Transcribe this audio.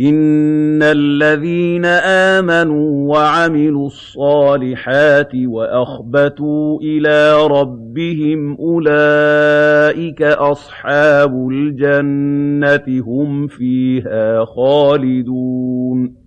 إِنَّ الَّذِينَ آمَنُوا وَعَمِلُوا الصَّالِحَاتِ وَأَخْبَتُوا إِلَىٰ رَبِّهِمْ أُولَٰئِكَ أَصْحَابُ الْجَنَّةِ ۖ هُمْ فِيهَا خَالِدُونَ